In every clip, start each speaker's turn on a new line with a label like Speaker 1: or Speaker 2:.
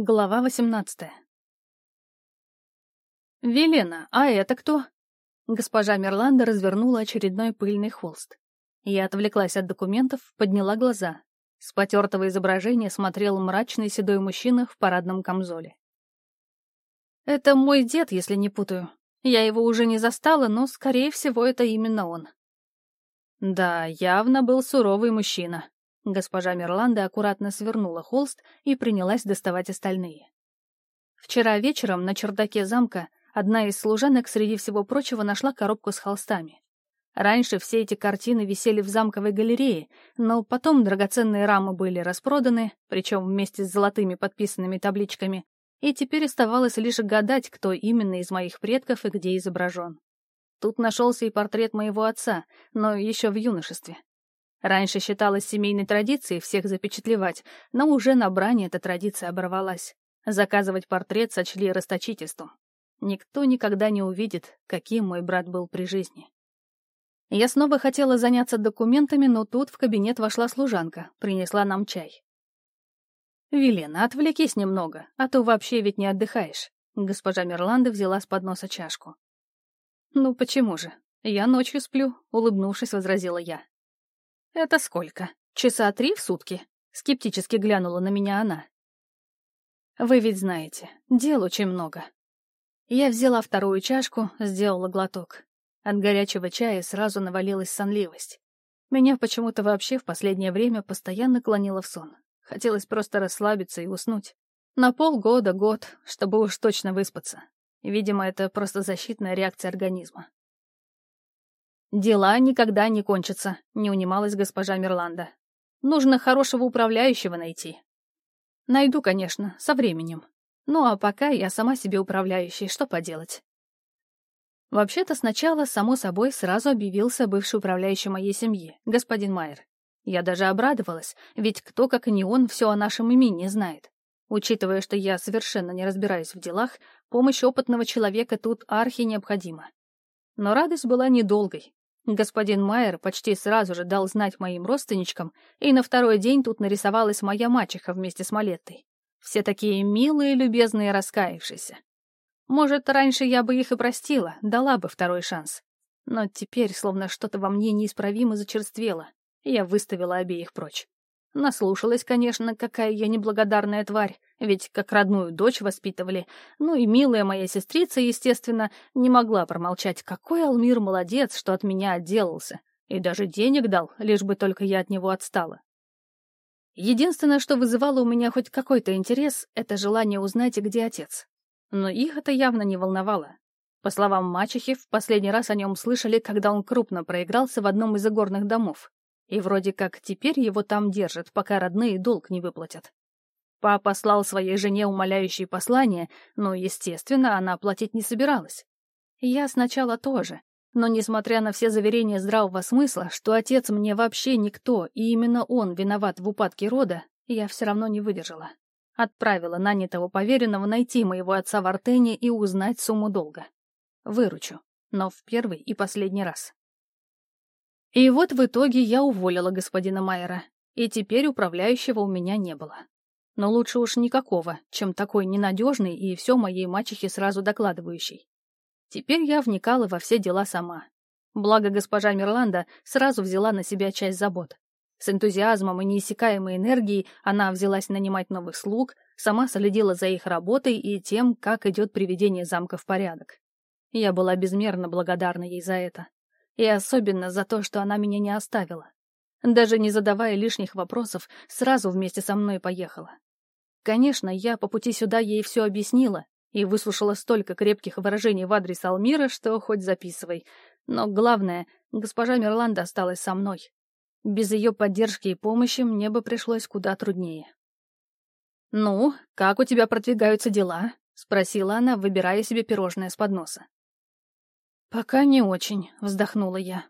Speaker 1: Глава восемнадцатая. «Велена, а это кто?» Госпожа Мерланда развернула очередной пыльный холст. Я отвлеклась от документов, подняла глаза. С потертого изображения смотрел мрачный седой мужчина в парадном камзоле. «Это мой дед, если не путаю. Я его уже не застала, но, скорее всего, это именно он». Да, явно был суровый мужчина. Госпожа Мерланда аккуратно свернула холст и принялась доставать остальные. Вчера вечером на чердаке замка одна из служанок среди всего прочего нашла коробку с холстами. Раньше все эти картины висели в замковой галерее, но потом драгоценные рамы были распроданы, причем вместе с золотыми подписанными табличками, и теперь оставалось лишь гадать, кто именно из моих предков и где изображен. Тут нашелся и портрет моего отца, но еще в юношестве. Раньше считалось семейной традицией всех запечатлевать, но уже на бране эта традиция оборвалась. Заказывать портрет сочли расточительством. Никто никогда не увидит, каким мой брат был при жизни. Я снова хотела заняться документами, но тут в кабинет вошла служанка, принесла нам чай. «Велена, отвлекись немного, а то вообще ведь не отдыхаешь». Госпожа Мерланда взяла с подноса чашку. «Ну почему же? Я ночью сплю», — улыбнувшись, возразила я. «Это сколько? Часа три в сутки?» — скептически глянула на меня она. «Вы ведь знаете, дел очень много». Я взяла вторую чашку, сделала глоток. От горячего чая сразу навалилась сонливость. Меня почему-то вообще в последнее время постоянно клонило в сон. Хотелось просто расслабиться и уснуть. На полгода, год, чтобы уж точно выспаться. Видимо, это просто защитная реакция организма. «Дела никогда не кончатся», — не унималась госпожа Мерланда. «Нужно хорошего управляющего найти». «Найду, конечно, со временем. Ну а пока я сама себе управляющий, что поделать?» Вообще-то сначала, само собой, сразу объявился бывший управляющий моей семьи, господин Майер. Я даже обрадовалась, ведь кто, как и не он, все о нашем имени знает. Учитывая, что я совершенно не разбираюсь в делах, помощь опытного человека тут архи необходима. Но радость была недолгой. Господин Майер почти сразу же дал знать моим родственничкам, и на второй день тут нарисовалась моя мачеха вместе с Малеттой. Все такие милые, любезные, раскаявшиеся. Может, раньше я бы их и простила, дала бы второй шанс. Но теперь словно что-то во мне неисправимо зачерствело, я выставила обеих прочь. Наслушалась, конечно, какая я неблагодарная тварь, ведь как родную дочь воспитывали. Ну и милая моя сестрица, естественно, не могла промолчать, какой Алмир молодец, что от меня отделался. И даже денег дал, лишь бы только я от него отстала. Единственное, что вызывало у меня хоть какой-то интерес, это желание узнать, где отец. Но их это явно не волновало. По словам мачехи, в последний раз о нем слышали, когда он крупно проигрался в одном из игорных домов. И вроде как теперь его там держат, пока родные долг не выплатят. Папа послал своей жене умоляющие послания, но, естественно, она оплатить не собиралась. Я сначала тоже, но, несмотря на все заверения здравого смысла, что отец мне вообще никто, и именно он виноват в упадке рода, я все равно не выдержала. Отправила нанятого поверенного найти моего отца в Артене и узнать сумму долга. Выручу, но в первый и последний раз. И вот в итоге я уволила господина Майера, и теперь управляющего у меня не было. Но лучше уж никакого, чем такой ненадежный и все моей мачехе сразу докладывающий. Теперь я вникала во все дела сама. Благо госпожа Мирланда сразу взяла на себя часть забот. С энтузиазмом и неиссякаемой энергией она взялась нанимать новых слуг, сама следила за их работой и тем, как идет приведение замка в порядок. Я была безмерно благодарна ей за это. И особенно за то, что она меня не оставила. Даже не задавая лишних вопросов, сразу вместе со мной поехала. Конечно, я по пути сюда ей все объяснила и выслушала столько крепких выражений в адрес Алмира, что хоть записывай. Но главное, госпожа Мерланда осталась со мной. Без ее поддержки и помощи мне бы пришлось куда труднее. «Ну, как у тебя продвигаются дела?» — спросила она, выбирая себе пирожное с подноса. «Пока не очень», — вздохнула я.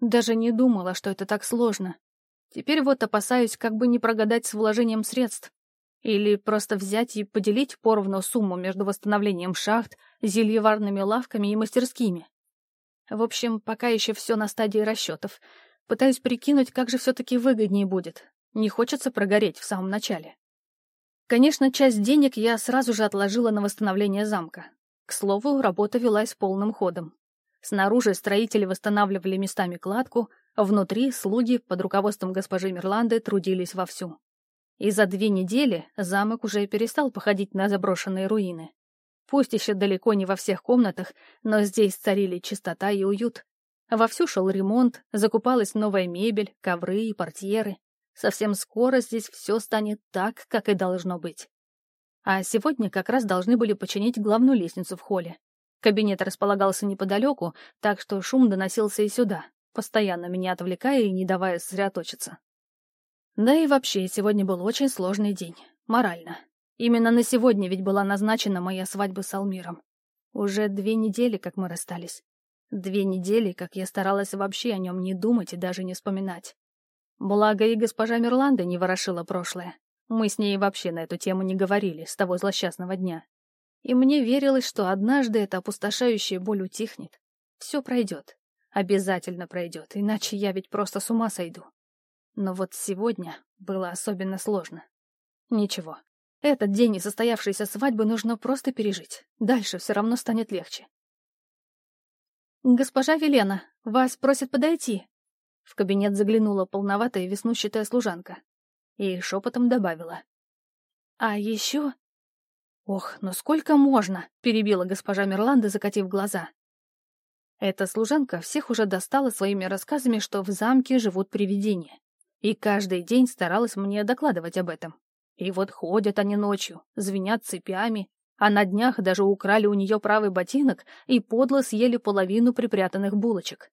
Speaker 1: Даже не думала, что это так сложно. Теперь вот опасаюсь как бы не прогадать с вложением средств. Или просто взять и поделить поровну сумму между восстановлением шахт, зельеварными лавками и мастерскими. В общем, пока еще все на стадии расчетов. Пытаюсь прикинуть, как же все-таки выгоднее будет. Не хочется прогореть в самом начале. Конечно, часть денег я сразу же отложила на восстановление замка. К слову, работа велась полным ходом. Снаружи строители восстанавливали местами кладку, внутри слуги под руководством госпожи Мирланды трудились вовсю. И за две недели замок уже перестал походить на заброшенные руины. Пусть еще далеко не во всех комнатах, но здесь царили чистота и уют. Вовсю шел ремонт, закупалась новая мебель, ковры и портьеры. Совсем скоро здесь все станет так, как и должно быть. А сегодня как раз должны были починить главную лестницу в холле. Кабинет располагался неподалеку, так что шум доносился и сюда, постоянно меня отвлекая и не давая сосредоточиться. Да и вообще, сегодня был очень сложный день, морально. Именно на сегодня ведь была назначена моя свадьба с Алмиром. Уже две недели, как мы расстались. Две недели, как я старалась вообще о нем не думать и даже не вспоминать. Благо и госпожа Мирланда не ворошила прошлое. Мы с ней вообще на эту тему не говорили с того злосчастного дня. И мне верилось, что однажды эта опустошающая боль утихнет. Все пройдет. Обязательно пройдет, иначе я ведь просто с ума сойду. Но вот сегодня было особенно сложно. Ничего. Этот день несостоявшейся свадьбы нужно просто пережить. Дальше все равно станет легче. «Госпожа Велена, вас просят подойти», в кабинет заглянула полноватая веснущатая служанка и шепотом добавила. «А еще...» «Ох, ну сколько можно?» — перебила госпожа Мерланда, закатив глаза. Эта служанка всех уже достала своими рассказами, что в замке живут привидения. И каждый день старалась мне докладывать об этом. И вот ходят они ночью, звенят цепями, а на днях даже украли у нее правый ботинок и подло съели половину припрятанных булочек.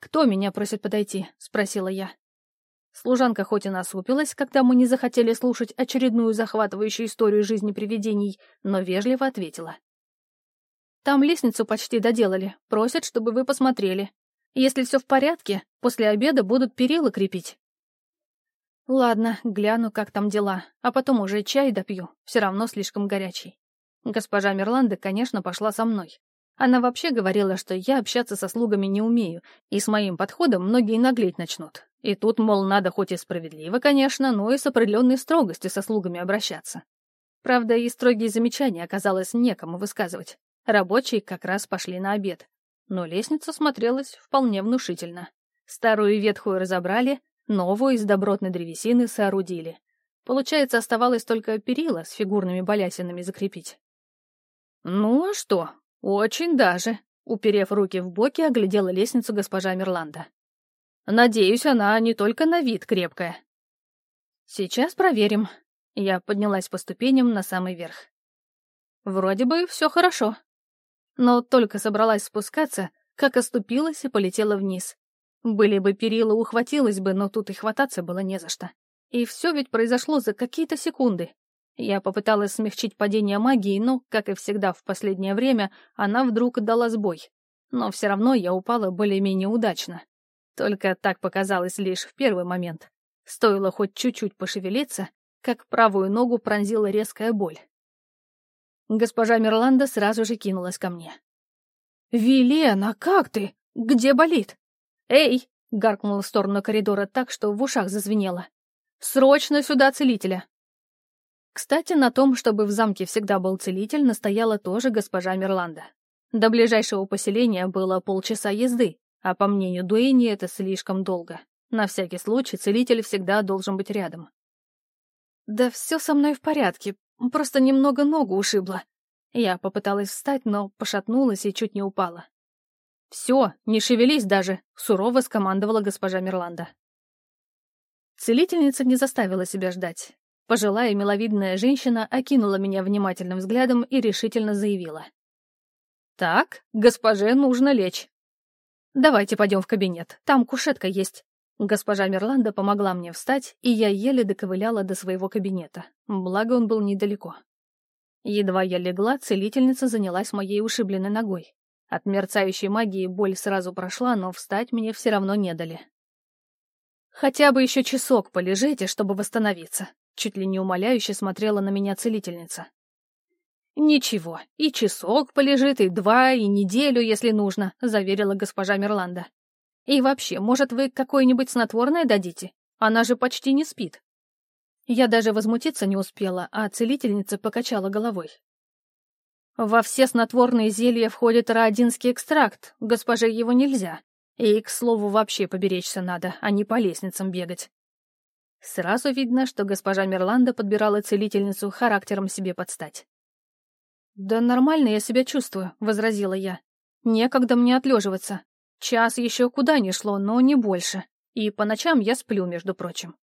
Speaker 1: «Кто меня просит подойти?» — спросила я. Служанка хоть и насупилась, когда мы не захотели слушать очередную захватывающую историю жизни привидений, но вежливо ответила. «Там лестницу почти доделали, просят, чтобы вы посмотрели. Если все в порядке, после обеда будут перила крепить». «Ладно, гляну, как там дела, а потом уже чай допью, все равно слишком горячий». Госпожа Мерланда, конечно, пошла со мной. Она вообще говорила, что я общаться со слугами не умею, и с моим подходом многие наглеть начнут. И тут, мол, надо хоть и справедливо, конечно, но и с определенной строгостью со слугами обращаться. Правда, и строгие замечания оказалось некому высказывать. Рабочие как раз пошли на обед. Но лестница смотрелась вполне внушительно. Старую и ветхую разобрали, новую из добротной древесины соорудили. Получается, оставалось только перила с фигурными балясинами закрепить. «Ну а что?» «Очень даже», — уперев руки в боки, оглядела лестницу госпожа Мирланда. «Надеюсь, она не только на вид крепкая». «Сейчас проверим». Я поднялась по ступеням на самый верх. Вроде бы все хорошо. Но только собралась спускаться, как оступилась и полетела вниз. Были бы перила, ухватилась бы, но тут и хвататься было не за что. И все ведь произошло за какие-то секунды. Я попыталась смягчить падение магии, но, как и всегда в последнее время, она вдруг дала сбой. Но все равно я упала более-менее удачно. Только так показалось лишь в первый момент. Стоило хоть чуть-чуть пошевелиться, как правую ногу пронзила резкая боль. Госпожа Мирланда сразу же кинулась ко мне. «Вилена, как ты? Где болит?» «Эй!» — гаркнула в сторону коридора так, что в ушах зазвенело. «Срочно сюда целителя!» Кстати, на том, чтобы в замке всегда был целитель, настояла тоже госпожа Мирланда. До ближайшего поселения было полчаса езды, а по мнению Дуэни это слишком долго. На всякий случай целитель всегда должен быть рядом. «Да все со мной в порядке, просто немного ногу ушибла». Я попыталась встать, но пошатнулась и чуть не упала. «Все, не шевелись даже», — сурово скомандовала госпожа Мирланда. Целительница не заставила себя ждать. Пожилая миловидная женщина окинула меня внимательным взглядом и решительно заявила. «Так, госпоже нужно лечь. Давайте пойдем в кабинет, там кушетка есть». Госпожа Мерланда помогла мне встать, и я еле доковыляла до своего кабинета, благо он был недалеко. Едва я легла, целительница занялась моей ушибленной ногой. От мерцающей магии боль сразу прошла, но встать мне все равно не дали. «Хотя бы еще часок полежите, чтобы восстановиться», Чуть ли не умоляюще смотрела на меня целительница. «Ничего, и часок полежит, и два, и неделю, если нужно», — заверила госпожа Мерланда. «И вообще, может, вы какое-нибудь снотворное дадите? Она же почти не спит». Я даже возмутиться не успела, а целительница покачала головой. Во все снотворные зелья входит раодинский экстракт, госпоже его нельзя. И, к слову, вообще поберечься надо, а не по лестницам бегать. Сразу видно, что госпожа Мерланда подбирала целительницу характером себе подстать. «Да нормально я себя чувствую», — возразила я. «Некогда мне отлеживаться. Час еще куда ни шло, но не больше. И по ночам я сплю, между прочим».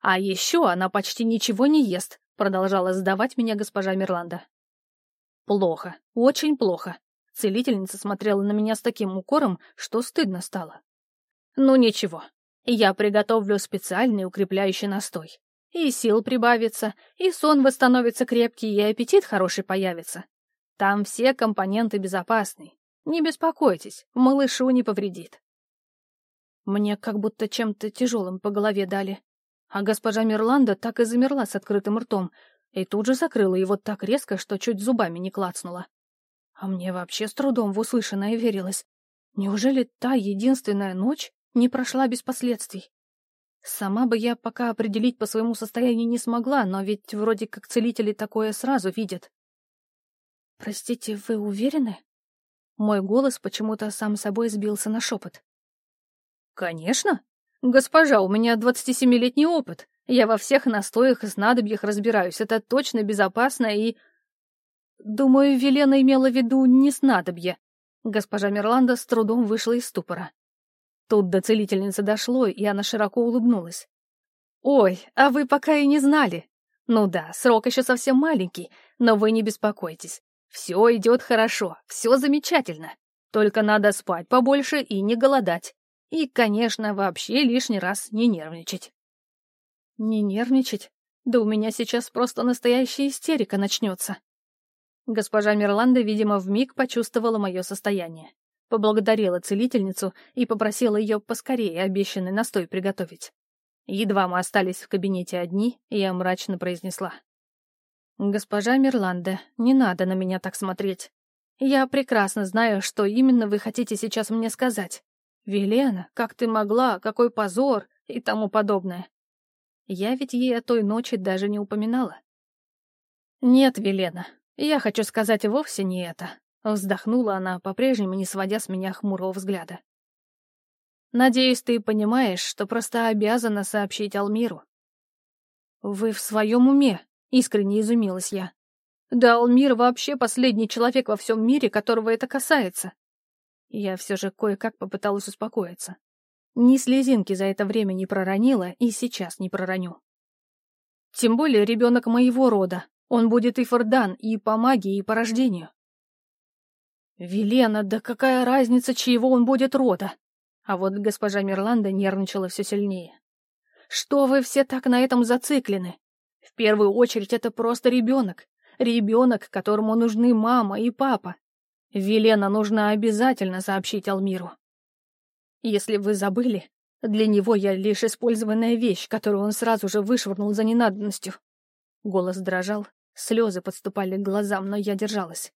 Speaker 1: «А еще она почти ничего не ест», — продолжала сдавать меня госпожа Мерланда. «Плохо, очень плохо». Целительница смотрела на меня с таким укором, что стыдно стало. «Ну ничего, я приготовлю специальный укрепляющий настой. И сил прибавится, и сон восстановится крепкий, и аппетит хороший появится. Там все компоненты безопасны. Не беспокойтесь, малышу не повредит. Мне как будто чем-то тяжелым по голове дали. А госпожа Мирланда так и замерла с открытым ртом, и тут же закрыла его так резко, что чуть зубами не клацнула. А мне вообще с трудом в услышанное верилось. Неужели та единственная ночь не прошла без последствий. Сама бы я пока определить по своему состоянию не смогла, но ведь вроде как целители такое сразу видят. «Простите, вы уверены?» Мой голос почему-то сам собой сбился на шепот. «Конечно. Госпожа, у меня 27-летний опыт. Я во всех настоях и снадобьях разбираюсь. Это точно безопасно и...» Думаю, Велена имела в виду не снадобье. Госпожа Мерланда с трудом вышла из ступора. Тут до целительницы дошло, и она широко улыбнулась. «Ой, а вы пока и не знали. Ну да, срок еще совсем маленький, но вы не беспокойтесь. Все идет хорошо, все замечательно. Только надо спать побольше и не голодать. И, конечно, вообще лишний раз не нервничать». «Не нервничать? Да у меня сейчас просто настоящая истерика начнется». Госпожа Мирланда, видимо, вмиг почувствовала мое состояние поблагодарила целительницу и попросила ее поскорее обещанный настой приготовить. Едва мы остались в кабинете одни, я мрачно произнесла. «Госпожа Мирланда, не надо на меня так смотреть. Я прекрасно знаю, что именно вы хотите сейчас мне сказать. Велена, как ты могла, какой позор и тому подобное. Я ведь ей о той ночи даже не упоминала. Нет, Велена, я хочу сказать вовсе не это. Вздохнула она, по-прежнему не сводя с меня хмурого взгляда. «Надеюсь, ты понимаешь, что просто обязана сообщить Алмиру». «Вы в своем уме?» — искренне изумилась я. «Да Алмир вообще последний человек во всем мире, которого это касается». Я все же кое-как попыталась успокоиться. Ни слезинки за это время не проронила и сейчас не пророню. Тем более ребенок моего рода. Он будет и Фордан, и по магии, и по рождению. «Велена, да какая разница, чьего он будет рода?» А вот госпожа Мирланда нервничала все сильнее. «Что вы все так на этом зациклены? В первую очередь это просто ребенок. Ребенок, которому нужны мама и папа. Велена нужно обязательно сообщить Алмиру. Если вы забыли, для него я лишь использованная вещь, которую он сразу же вышвырнул за ненадобностью». Голос дрожал, слезы подступали к глазам, но я держалась.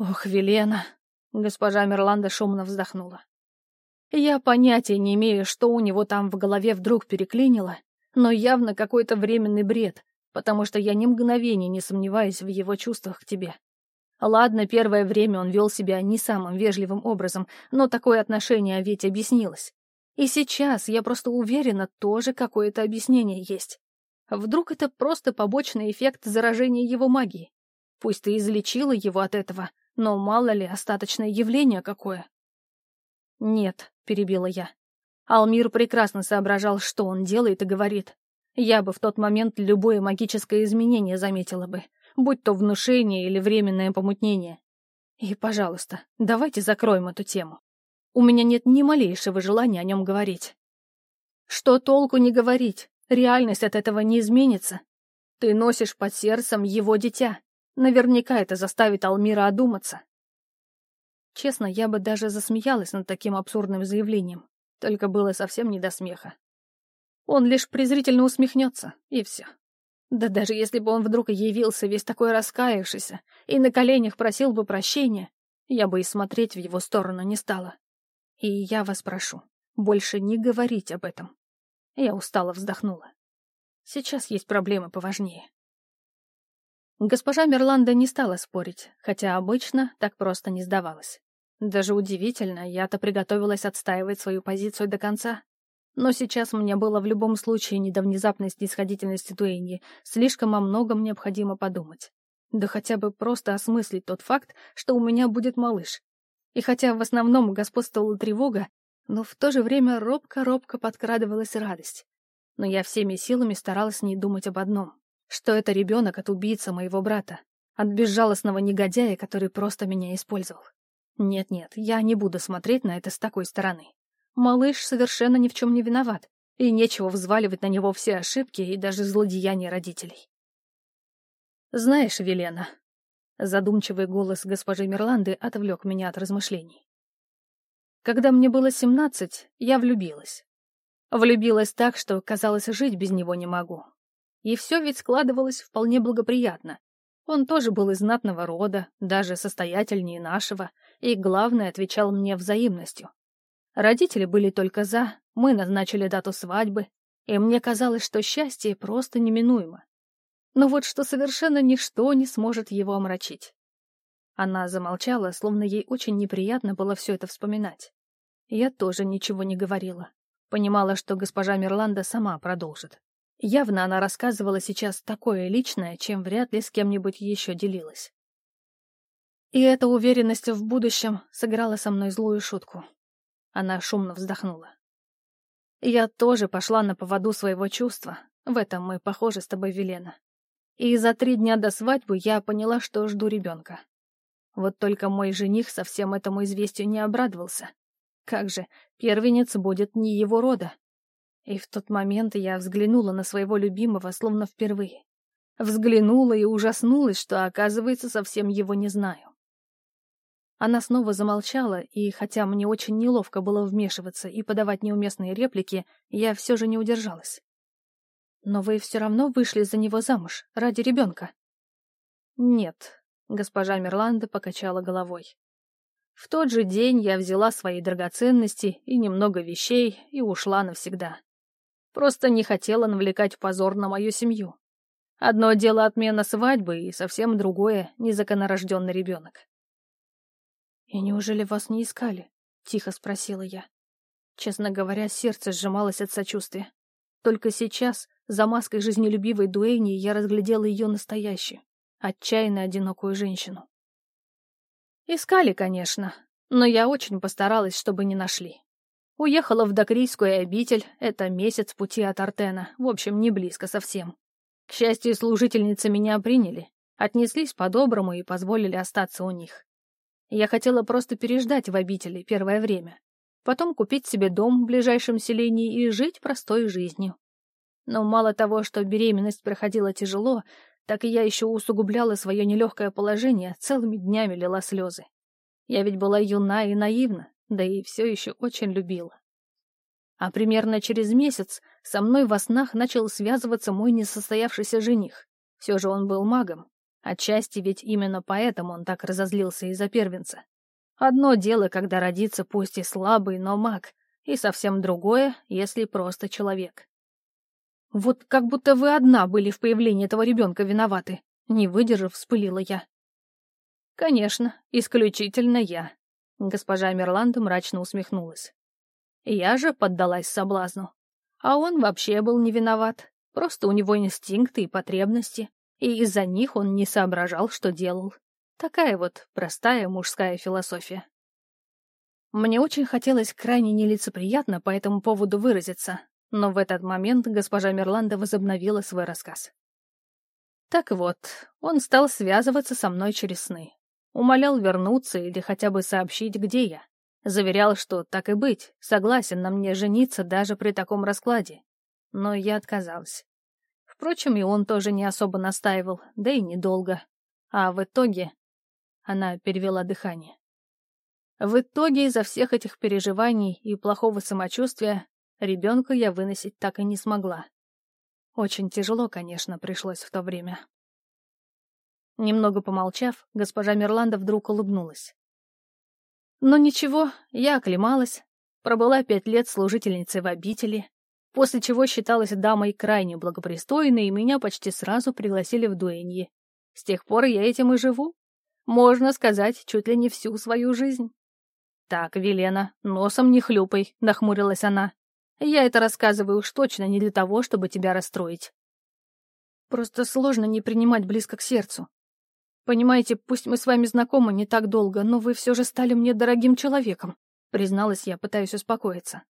Speaker 1: «Ох, Велена!» — госпожа Мерланда шумно вздохнула. «Я понятия не имею, что у него там в голове вдруг переклинило, но явно какой-то временный бред, потому что я ни мгновения не сомневаюсь в его чувствах к тебе. Ладно, первое время он вел себя не самым вежливым образом, но такое отношение ведь объяснилось. И сейчас, я просто уверена, тоже какое-то объяснение есть. Вдруг это просто побочный эффект заражения его магией? Пусть ты излечила его от этого, но мало ли, остаточное явление какое. Нет, перебила я. Алмир прекрасно соображал, что он делает и говорит. Я бы в тот момент любое магическое изменение заметила бы, будь то внушение или временное помутнение. И, пожалуйста, давайте закроем эту тему. У меня нет ни малейшего желания о нем говорить. Что толку не говорить? Реальность от этого не изменится. Ты носишь под сердцем его дитя. Наверняка это заставит Алмира одуматься. Честно, я бы даже засмеялась над таким абсурдным заявлением, только было совсем не до смеха. Он лишь презрительно усмехнется, и все. Да даже если бы он вдруг явился весь такой раскаявшийся и на коленях просил бы прощения, я бы и смотреть в его сторону не стала. И я вас прошу, больше не говорить об этом. Я устало вздохнула. Сейчас есть проблемы поважнее. Госпожа Мерланда не стала спорить, хотя обычно так просто не сдавалась. Даже удивительно, я-то приготовилась отстаивать свою позицию до конца. Но сейчас мне было в любом случае не до внезапной снисходительности Дуэньи, слишком о многом необходимо подумать. Да хотя бы просто осмыслить тот факт, что у меня будет малыш. И хотя в основном господствовала тревога, но в то же время робко-робко подкрадывалась радость. Но я всеми силами старалась не думать об одном что это ребенок от убийцы моего брата, от безжалостного негодяя, который просто меня использовал. Нет-нет, я не буду смотреть на это с такой стороны. Малыш совершенно ни в чем не виноват, и нечего взваливать на него все ошибки и даже злодеяния родителей. «Знаешь, Велена...» Задумчивый голос госпожи Мирланды отвлек меня от размышлений. Когда мне было семнадцать, я влюбилась. Влюбилась так, что, казалось, жить без него не могу. И все ведь складывалось вполне благоприятно. Он тоже был из знатного рода, даже состоятельнее нашего, и, главное, отвечал мне взаимностью. Родители были только за, мы назначили дату свадьбы, и мне казалось, что счастье просто неминуемо. Но вот что совершенно ничто не сможет его омрачить. Она замолчала, словно ей очень неприятно было все это вспоминать. Я тоже ничего не говорила. Понимала, что госпожа Мирланда сама продолжит. Явно она рассказывала сейчас такое личное, чем вряд ли с кем-нибудь еще делилась. И эта уверенность в будущем сыграла со мной злую шутку. Она шумно вздохнула. Я тоже пошла на поводу своего чувства. В этом мы похожи с тобой, Велена. И за три дня до свадьбы я поняла, что жду ребенка. Вот только мой жених совсем этому известию не обрадовался. Как же, первенец будет не его рода. И в тот момент я взглянула на своего любимого словно впервые. Взглянула и ужаснулась, что, оказывается, совсем его не знаю. Она снова замолчала, и хотя мне очень неловко было вмешиваться и подавать неуместные реплики, я все же не удержалась. «Но вы все равно вышли за него замуж, ради ребенка?» «Нет», — госпожа Мерланда покачала головой. «В тот же день я взяла свои драгоценности и немного вещей и ушла навсегда. Просто не хотела навлекать позор на мою семью. Одно дело отмена свадьбы, и совсем другое — незаконнорожденный ребенок. «И неужели вас не искали?» — тихо спросила я. Честно говоря, сердце сжималось от сочувствия. Только сейчас, за маской жизнелюбивой Дуэйни, я разглядела ее настоящую, отчаянно одинокую женщину. Искали, конечно, но я очень постаралась, чтобы не нашли. Уехала в Докрийскую обитель, это месяц пути от Артена, в общем, не близко совсем. К счастью, служительницы меня приняли, отнеслись по-доброму и позволили остаться у них. Я хотела просто переждать в обители первое время, потом купить себе дом в ближайшем селении и жить простой жизнью. Но мало того, что беременность проходила тяжело, так и я еще усугубляла свое нелегкое положение, целыми днями лила слезы. Я ведь была юна и наивна, да и все еще очень любила. А примерно через месяц со мной во снах начал связываться мой несостоявшийся жених. Все же он был магом. Отчасти ведь именно поэтому он так разозлился из-за первенца. Одно дело, когда родится пусть и слабый, но маг, и совсем другое, если просто человек. Вот как будто вы одна были в появлении этого ребенка виноваты, не выдержав, вспылила я. Конечно, исключительно я, Госпожа Мерланда мрачно усмехнулась. Я же поддалась соблазну. А он вообще был не виноват. Просто у него инстинкты и потребности, и из-за них он не соображал, что делал. Такая вот простая мужская философия. Мне очень хотелось крайне нелицеприятно по этому поводу выразиться, но в этот момент госпожа Мерланда возобновила свой рассказ. Так вот, он стал связываться со мной через сны. Умолял вернуться или хотя бы сообщить, где я. Заверял, что так и быть, согласен на мне жениться даже при таком раскладе. Но я отказалась. Впрочем, и он тоже не особо настаивал, да и недолго. А в итоге... Она перевела дыхание. В итоге из-за всех этих переживаний и плохого самочувствия ребенка я выносить так и не смогла. Очень тяжело, конечно, пришлось в то время. Немного помолчав, госпожа Мерланда вдруг улыбнулась. Но ничего, я оклемалась, пробыла пять лет служительницей в обители. после чего считалась дамой крайне благопристойной, и меня почти сразу пригласили в дуэньи. С тех пор я этим и живу. Можно сказать, чуть ли не всю свою жизнь. «Так, Велена, носом не хлюпай», — нахмурилась она. «Я это рассказываю уж точно не для того, чтобы тебя расстроить. Просто сложно не принимать близко к сердцу. Понимаете, пусть мы с вами знакомы не так долго, но вы все же стали мне дорогим человеком», — призналась я, пытаясь успокоиться.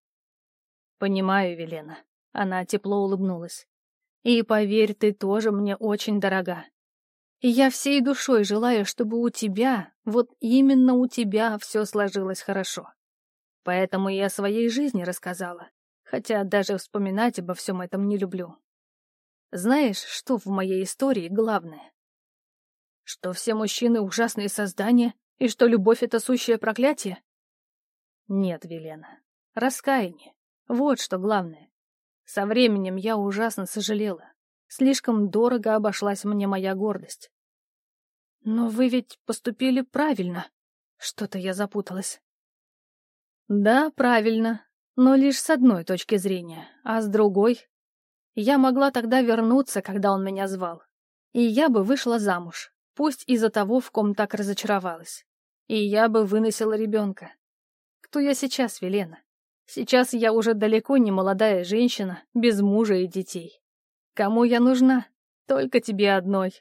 Speaker 1: «Понимаю, Велена». Она тепло улыбнулась. «И поверь, ты тоже мне очень дорога. И я всей душой желаю, чтобы у тебя, вот именно у тебя все сложилось хорошо. Поэтому я о своей жизни рассказала, хотя даже вспоминать обо всем этом не люблю. Знаешь, что в моей истории главное? Что все мужчины ужасные создания, и что любовь — это сущее проклятие? Нет, Велена, раскаяние. Вот что главное. Со временем я ужасно сожалела. Слишком дорого обошлась мне моя гордость. Но вы ведь поступили правильно. Что-то я запуталась. Да, правильно, но лишь с одной точки зрения, а с другой... Я могла тогда вернуться, когда он меня звал. И я бы вышла замуж, пусть из-за того, в ком так разочаровалась. И я бы выносила ребенка. Кто я сейчас, Велена? Сейчас я уже далеко не молодая женщина, без мужа и детей. Кому я нужна? Только тебе одной.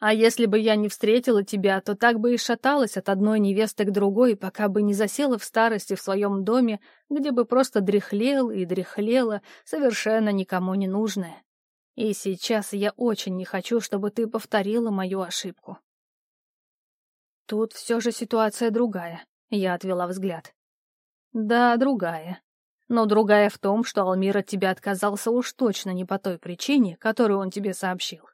Speaker 1: А если бы я не встретила тебя, то так бы и шаталась от одной невесты к другой, пока бы не засела в старости в своем доме, где бы просто дряхлел и дряхлела, совершенно никому не нужная. И сейчас я очень не хочу, чтобы ты повторила мою ошибку. Тут все же ситуация другая, я отвела взгляд. Да, другая. Но другая в том, что Алмир от тебя отказался уж точно не по той причине, которую он тебе сообщил.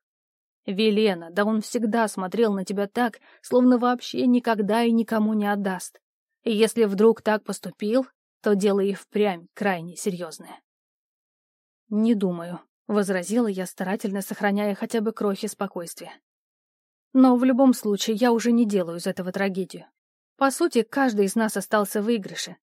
Speaker 1: Велена, да он всегда смотрел на тебя так, словно вообще никогда и никому не отдаст. И если вдруг так поступил, то дело и впрямь крайне серьезное. «Не думаю», — возразила я, старательно сохраняя хотя бы крохи спокойствия. «Но в любом случае я уже не делаю из этого трагедию. По сути, каждый из нас остался в выигрыше,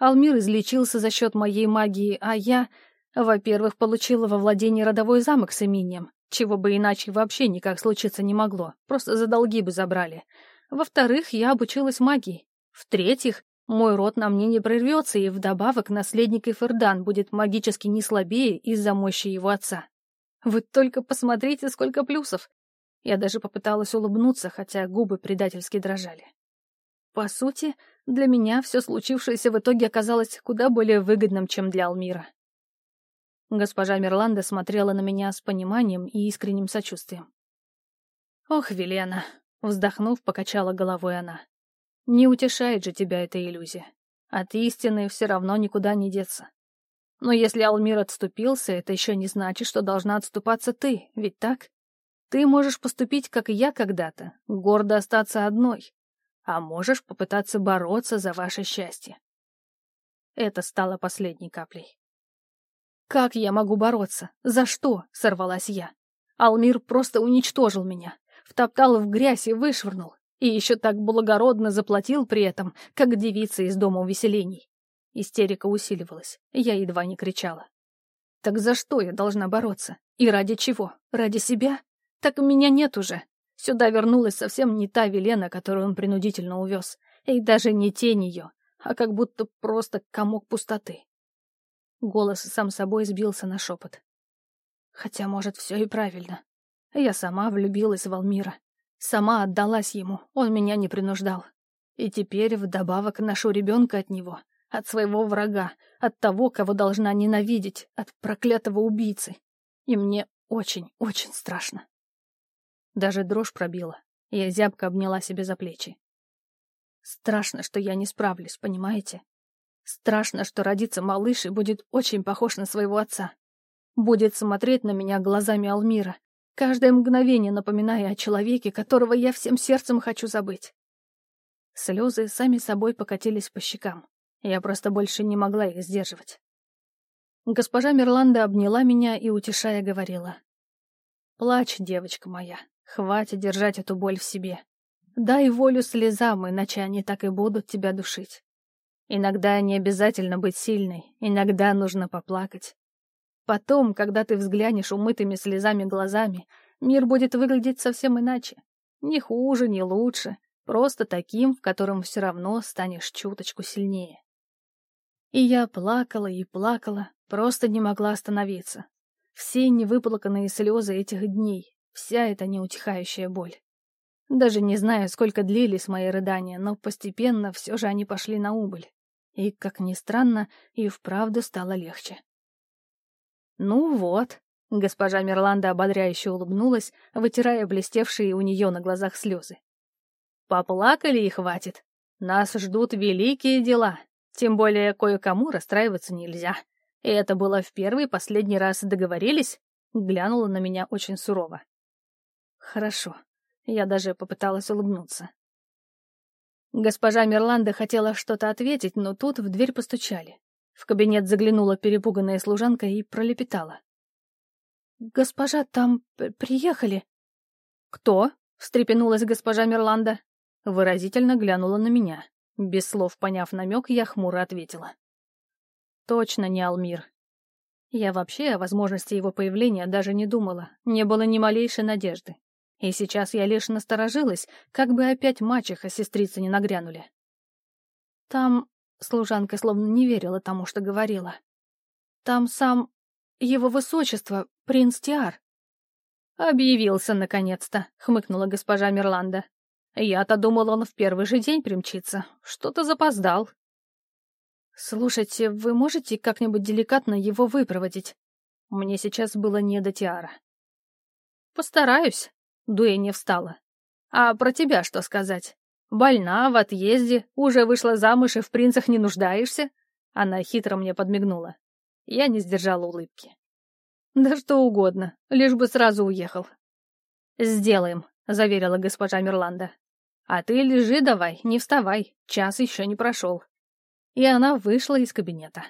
Speaker 1: Алмир излечился за счет моей магии, а я, во-первых, получила во владении родовой замок с имением, чего бы иначе вообще никак случиться не могло, просто за долги бы забрали. Во-вторых, я обучилась магии. В-третьих, мой род на мне не прорвется, и вдобавок наследник Эфердан будет магически не слабее из-за мощи его отца. Вы только посмотрите, сколько плюсов. Я даже попыталась улыбнуться, хотя губы предательски дрожали. По сути, для меня все случившееся в итоге оказалось куда более выгодным, чем для Алмира. Госпожа Мирланда смотрела на меня с пониманием и искренним сочувствием. «Ох, Велена!» — вздохнув, покачала головой она. «Не утешает же тебя эта иллюзия. От истины все равно никуда не деться. Но если Алмир отступился, это еще не значит, что должна отступаться ты, ведь так? Ты можешь поступить, как и я когда-то, гордо остаться одной, а можешь попытаться бороться за ваше счастье. Это стало последней каплей. «Как я могу бороться? За что?» — сорвалась я. Алмир просто уничтожил меня, втоптал в грязь и вышвырнул, и еще так благородно заплатил при этом, как девица из дома увеселений. Истерика усиливалась, я едва не кричала. «Так за что я должна бороться? И ради чего? Ради себя? Так меня нет уже. Сюда вернулась совсем не та Велена, которую он принудительно увез, и даже не тень ее, а как будто просто комок пустоты. Голос сам собой сбился на шепот. Хотя, может, все и правильно. Я сама влюбилась в Алмира. Сама отдалась ему, он меня не принуждал. И теперь вдобавок ношу ребенка от него, от своего врага, от того, кого должна ненавидеть, от проклятого убийцы. И мне очень-очень страшно. Даже дрожь пробила. Я зябко обняла себя за плечи. Страшно, что я не справлюсь, понимаете? Страшно, что родится малыш и будет очень похож на своего отца. Будет смотреть на меня глазами Алмира, каждое мгновение напоминая о человеке, которого я всем сердцем хочу забыть. Слезы сами собой покатились по щекам. Я просто больше не могла их сдерживать. Госпожа Мирланда обняла меня и, утешая, говорила. «Плачь, девочка моя. Хватит держать эту боль в себе. Дай волю слезам, иначе они так и будут тебя душить. Иногда не обязательно быть сильной, иногда нужно поплакать. Потом, когда ты взглянешь умытыми слезами глазами, мир будет выглядеть совсем иначе. Ни хуже, ни лучше, просто таким, в котором все равно станешь чуточку сильнее. И я плакала и плакала, просто не могла остановиться. Все невыплаканные слезы этих дней, вся эта неутихающая боль. Даже не знаю, сколько длились мои рыдания, но постепенно все же они пошли на убыль. И, как ни странно, и вправду стало легче. «Ну вот», — госпожа Мирланда ободряюще улыбнулась, вытирая блестевшие у нее на глазах слезы. «Поплакали и хватит. Нас ждут великие дела. Тем более кое-кому расстраиваться нельзя. И это было в первый последний раз договорились?» Глянула на меня очень сурово. «Хорошо». Я даже попыталась улыбнуться. Госпожа Мирланда хотела что-то ответить, но тут в дверь постучали. В кабинет заглянула перепуганная служанка и пролепетала. «Госпожа, там приехали». «Кто?» — встрепенулась госпожа Мирланда. Выразительно глянула на меня. Без слов поняв намек, я хмуро ответила. «Точно не Алмир». Я вообще о возможности его появления даже не думала, не было ни малейшей надежды. И сейчас я лишь насторожилась, как бы опять мачеха сестрицы не нагрянули. Там служанка словно не верила тому, что говорила. Там сам его высочество, принц Тиар. «Объявился, наконец-то», — хмыкнула госпожа Мирланда. «Я-то думал, он в первый же день примчится. Что-то запоздал». «Слушайте, вы можете как-нибудь деликатно его выпроводить? Мне сейчас было не до Тиара». «Постараюсь», Дуэнни встала. «А про тебя что сказать? Больна, в отъезде, уже вышла замуж и в принцах не нуждаешься?» Она хитро мне подмигнула. Я не сдержала улыбки. «Да что угодно, лишь бы сразу уехал». «Сделаем», — заверила госпожа Мирланда. «А ты лежи давай, не вставай, час еще не прошел». И она вышла из кабинета.